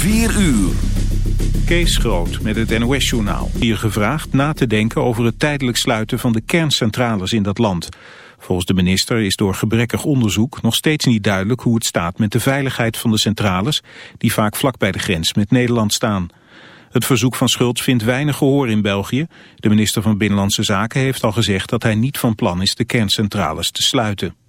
4 uur. Kees Groot met het NOS-journaal. Hier gevraagd na te denken over het tijdelijk sluiten van de kerncentrales in dat land. Volgens de minister is door gebrekkig onderzoek nog steeds niet duidelijk hoe het staat met de veiligheid van de centrales, die vaak vlak bij de grens met Nederland staan. Het verzoek van Schultz vindt weinig gehoor in België. De minister van Binnenlandse Zaken heeft al gezegd dat hij niet van plan is de kerncentrales te sluiten.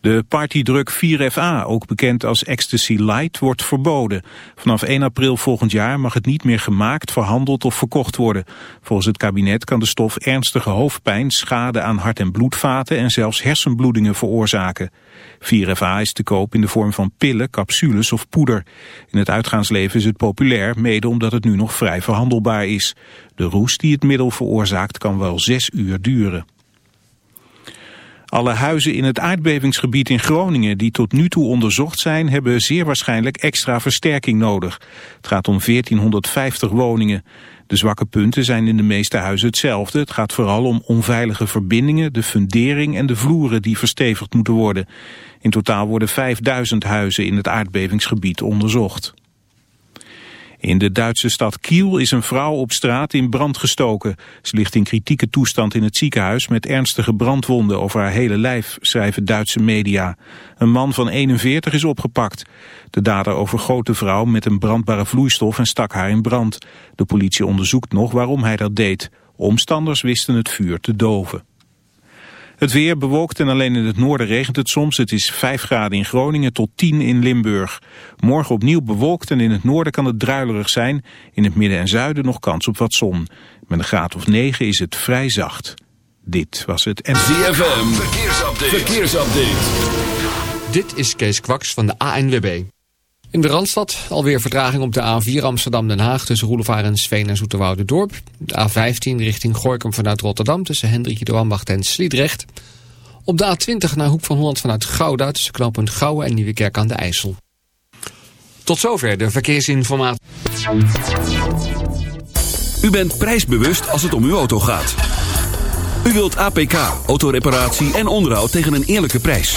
De partydruk 4FA, ook bekend als Ecstasy Light, wordt verboden. Vanaf 1 april volgend jaar mag het niet meer gemaakt, verhandeld of verkocht worden. Volgens het kabinet kan de stof ernstige hoofdpijn, schade aan hart- en bloedvaten en zelfs hersenbloedingen veroorzaken. 4FA is te koop in de vorm van pillen, capsules of poeder. In het uitgaansleven is het populair, mede omdat het nu nog vrij verhandelbaar is. De roes die het middel veroorzaakt kan wel zes uur duren. Alle huizen in het aardbevingsgebied in Groningen die tot nu toe onderzocht zijn, hebben zeer waarschijnlijk extra versterking nodig. Het gaat om 1450 woningen. De zwakke punten zijn in de meeste huizen hetzelfde. Het gaat vooral om onveilige verbindingen, de fundering en de vloeren die verstevigd moeten worden. In totaal worden 5000 huizen in het aardbevingsgebied onderzocht. In de Duitse stad Kiel is een vrouw op straat in brand gestoken. Ze ligt in kritieke toestand in het ziekenhuis met ernstige brandwonden over haar hele lijf, schrijven Duitse media. Een man van 41 is opgepakt. De dader overgoot de vrouw met een brandbare vloeistof en stak haar in brand. De politie onderzoekt nog waarom hij dat deed. Omstanders wisten het vuur te doven. Het weer bewolkt en alleen in het noorden regent het soms. Het is 5 graden in Groningen tot 10 in Limburg. Morgen opnieuw bewolkt en in het noorden kan het druilerig zijn. In het midden en zuiden nog kans op wat zon. Met een graad of 9 is het vrij zacht. Dit was het... ZFM, verkeersupdate. verkeersupdate. Dit is Kees Kwaks van de ANWB. In de Randstad alweer vertraging op de A4 Amsterdam-Den Haag... tussen Roelevaar en Sveen en Dorp. De A15 richting Gorkum vanuit Rotterdam... tussen Hendrikje de Wambacht en Sliedrecht. Op de A20 naar Hoek van Holland vanuit Gouda... tussen knooppunt Gouwen en Nieuwekerk aan de IJssel. Tot zover de verkeersinformatie. U bent prijsbewust als het om uw auto gaat. U wilt APK, autoreparatie en onderhoud tegen een eerlijke prijs.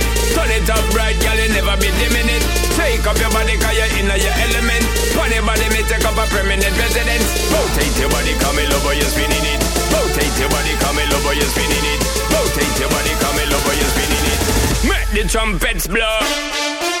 Turn it up right, girl, you never be dimming it Take up your body, cause you're in your element. Funny body, me take up a permanent residence. Rotate your body, come in over, you're spinning it. Rotate your body, come in over, you're spinning it. Rotate your body, come in over, you're spinning it. Make the trumpets blow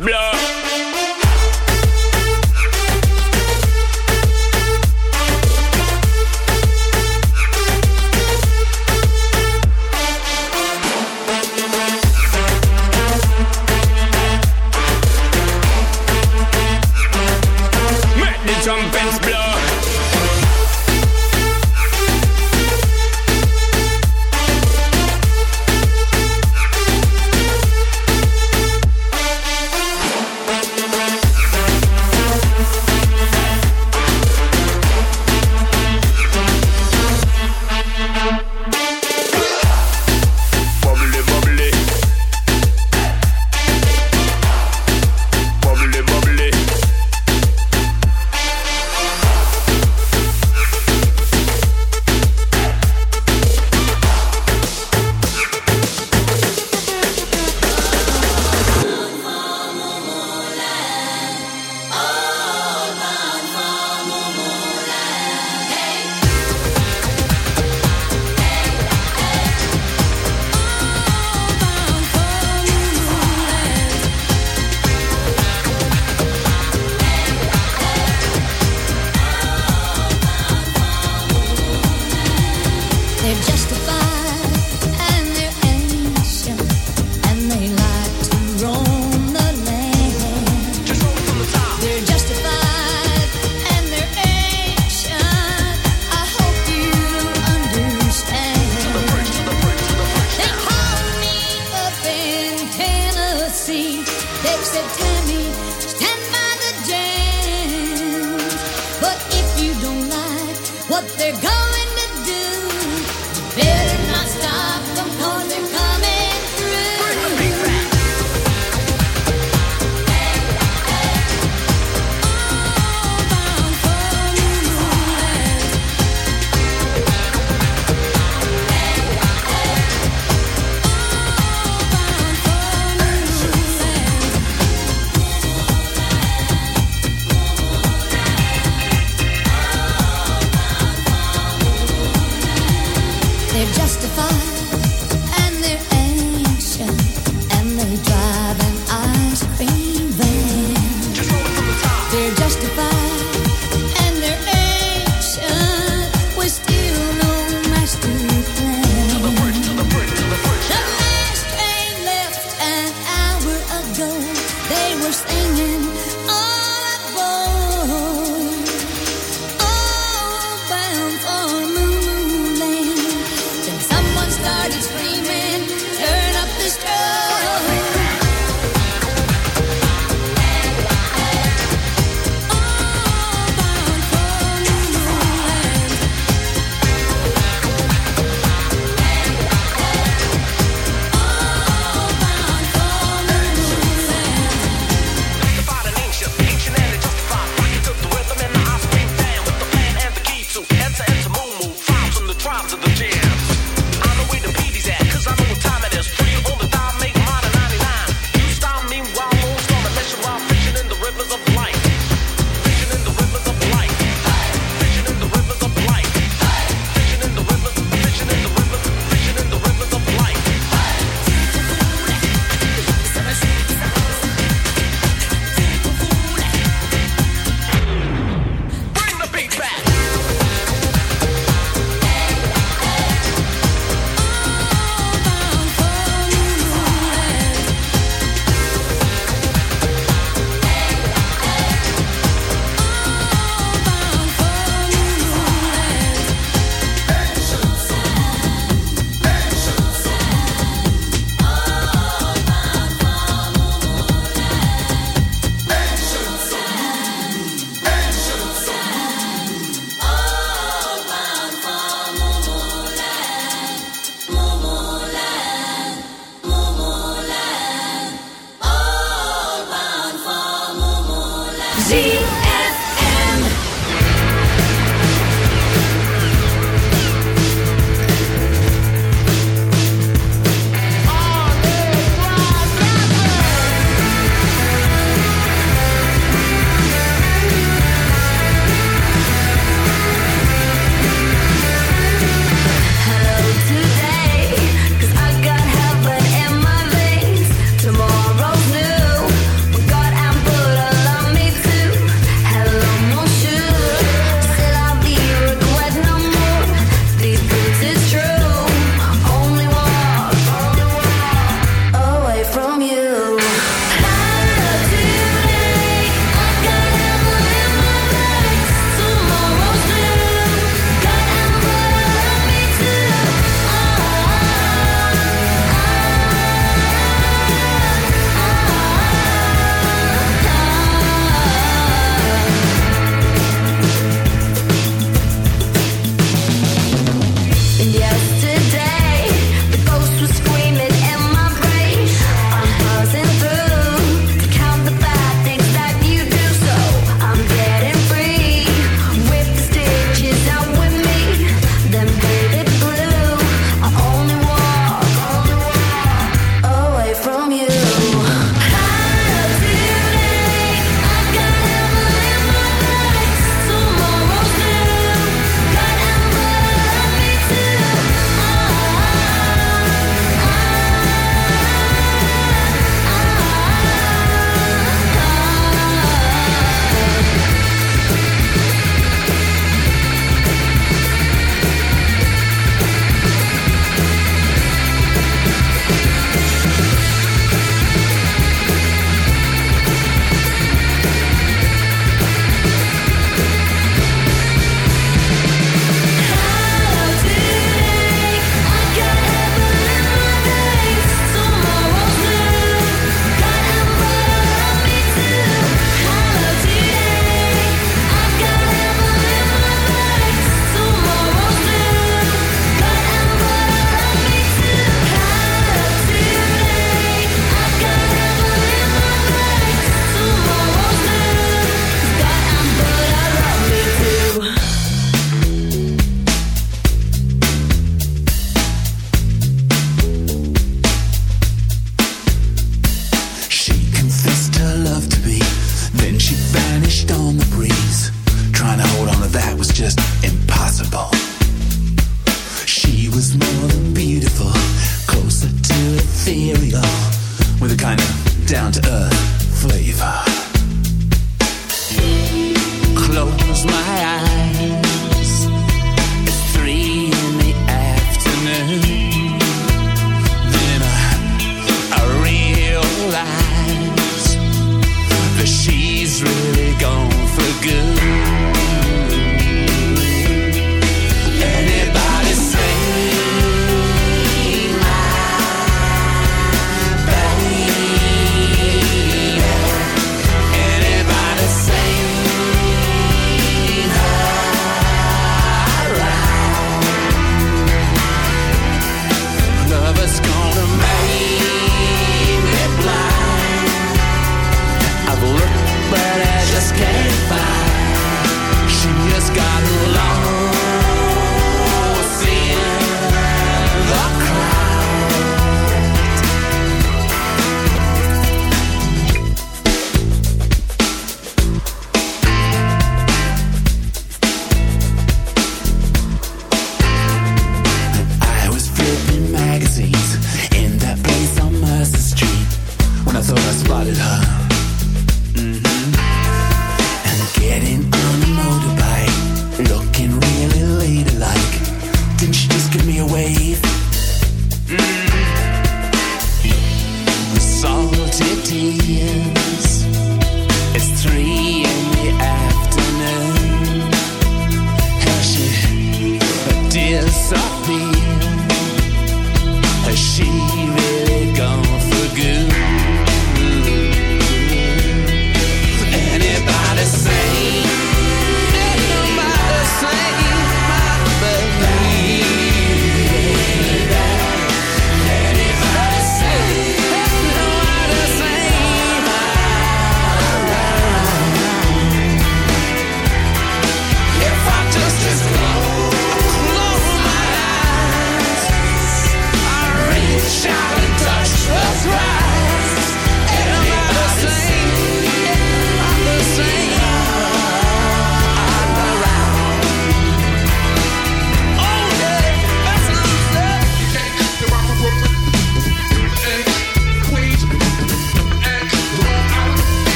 Blow.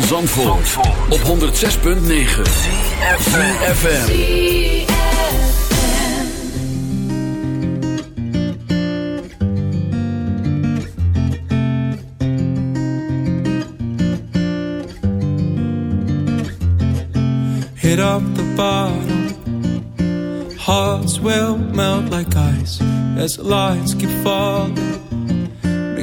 Van Zandvoort, op 106.9 FM. Hit up the bottom. Hearts will melt like ice as lights keep falling.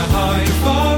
high bar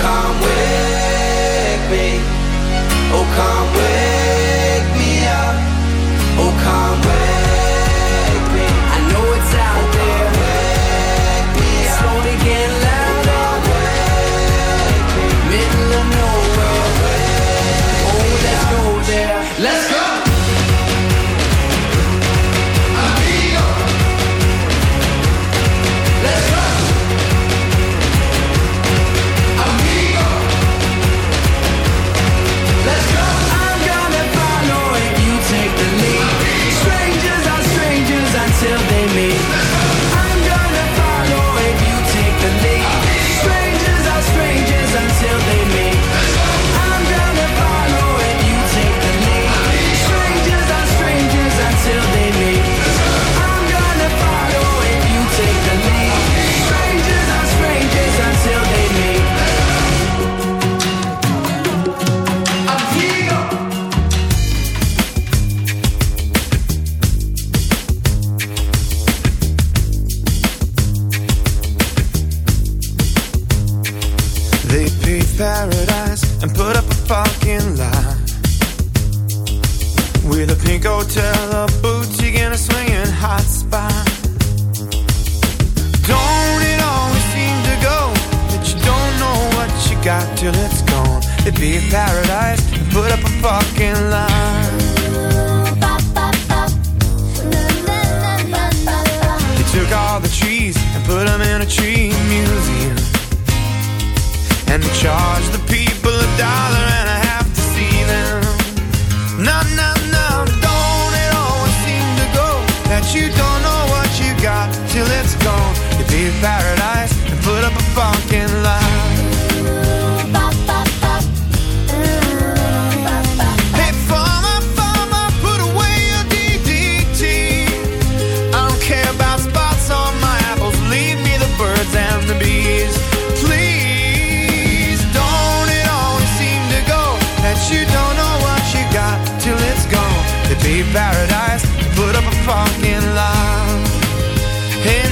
come with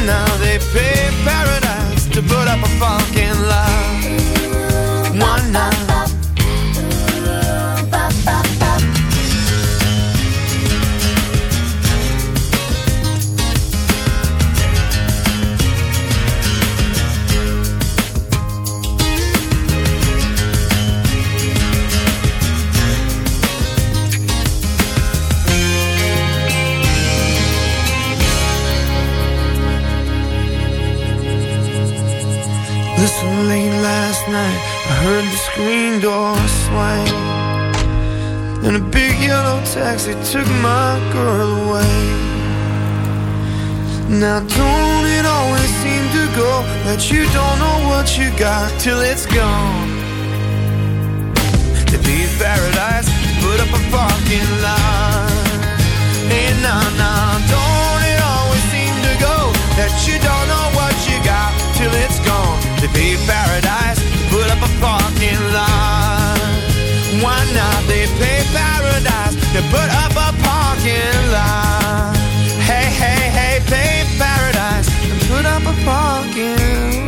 now they pay paradise to put up a fucking lie. Big yellow taxi took my girl away. Now, don't it always seem to go that you don't know what you got till it's gone? To be paradise, put up a parking lot. Hey, nah, nah, don't it always seem to go that you don't know what you got till it's gone? To be paradise, put up a parking lot. Why not? They pay paradise to put up a parking lot. Hey, hey, hey, pay paradise and put up a parking lot.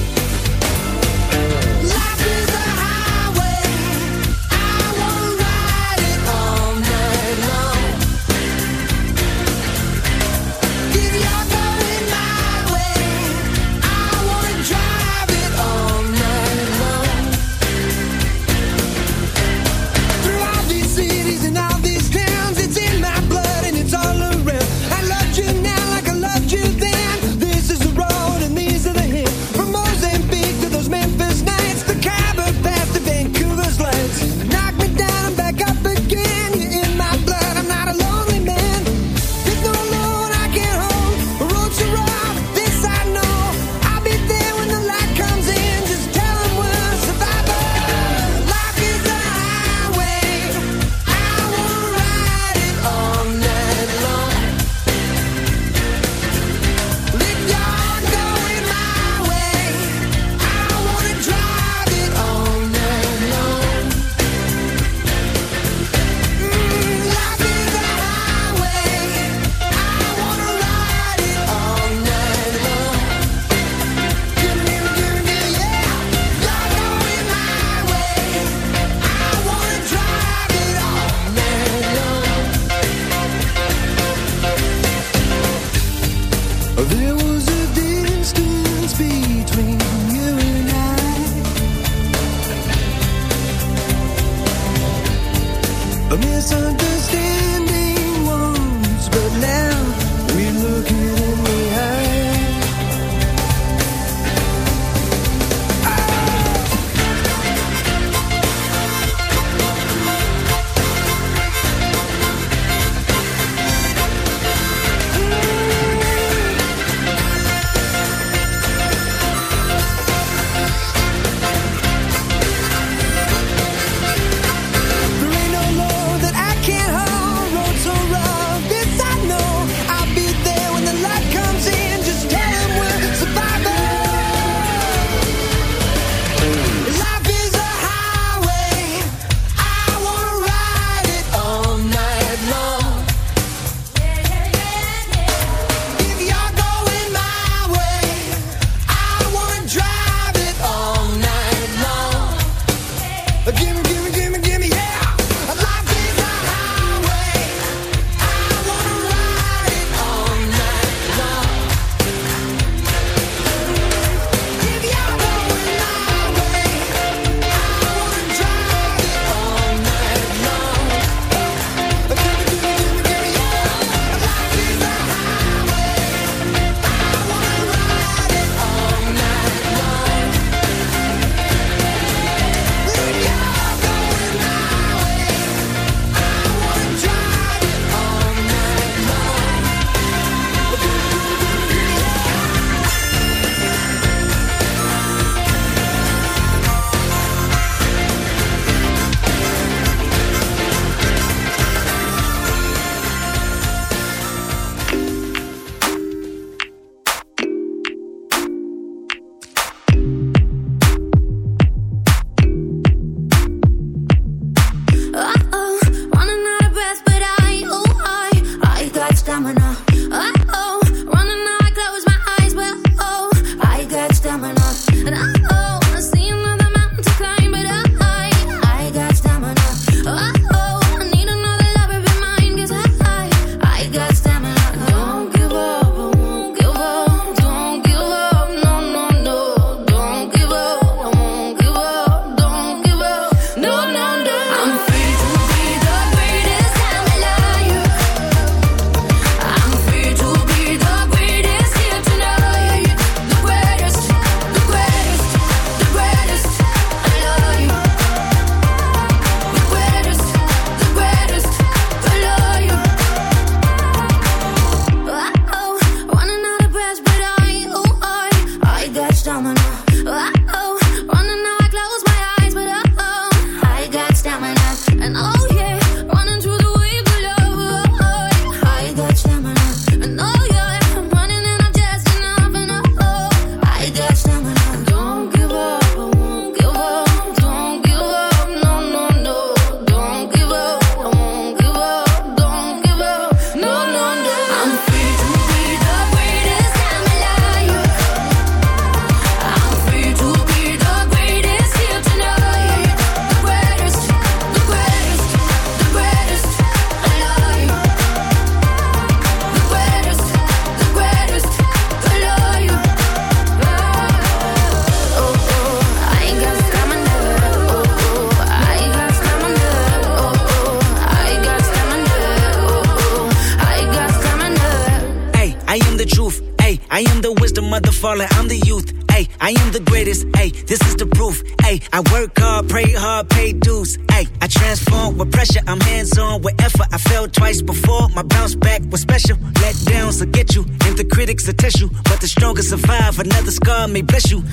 may bless you.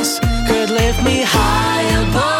else could lift me high above.